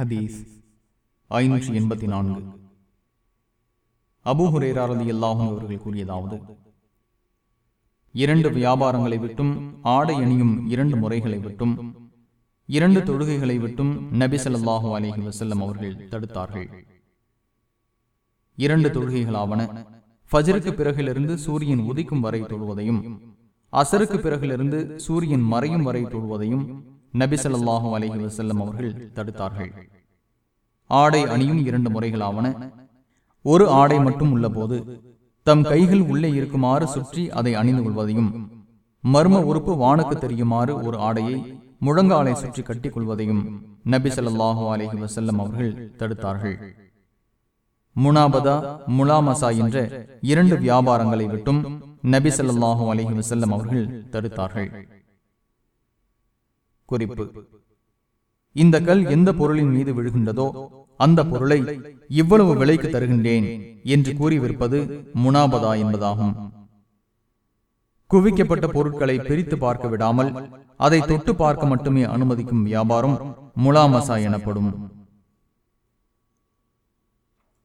ஹதீஸ் ஐநூற்றி எண்பத்தி நான்கு. அபூஹுரேராரதி அல்லாஹும் அவர்கள் கூறியதாவது இரண்டு வியாபாரங்களை விட்டும் ஆடை அணியும் இரண்டு முறைகளை விட்டும் இரண்டு தொழுகைகளை விட்டும் நபிசல்லாஹு அலஹி வசல்லம் அவர்கள் தடுத்தார்கள். இரண்டு தொழுகைகளாவன ஃபஜருக்கு பிறகிலிருந்து சூரியன் உதிக்கும் வரை தொழுவதையும் அசருக்கு பிறகிலிருந்து சூரியன் மறையும் வரை தொழுவதையும் நபிசல்லாஹும் அலஹி வசல்லம் அவர்கள் தடுத்தார்கள். ஆடை அணியும் இரண்டு முறைகளாவன ஒரு ஆடை மட்டும் உள்ளபோது தம் கைகள் உள்ளே இருக்குமாறு சுற்றி அதை அணிந்து கொள்வதையும் மர்ம உறுப்பு வானுக்கு தெரியுமாறு ஒரு ஆடையை முழங்காலை சுற்றி கட்டிக் கொள்வதையும் நபி ஸல்லல்லாஹு அலைஹி அவர்கள் தடுத்தார்கள். முனாபதா முலாமசா என்ற இரண்டு வியாபாரங்களை விட்டும் நபி ஸல்லல்லாஹு அலைஹி அவர்கள் தடுத்தார்கள். குறிப்பு. இந்த கல் எந்த பொருளின் மீது விழுகின்றதோ அந்த பொருளை இவ்வளவு விலைக்கு தருகின்றேன் என்று கூறி விற்பது முனாபதா என்பதாகும். குவிக்கப்பட்ட பொருட்களை பிரித்து பார்க்க விடாமல் அதை தொட்டு பார்க்க மட்டுமே அனுமதிக்கும் வியாபாரம் முலாமசா எனப்படும்.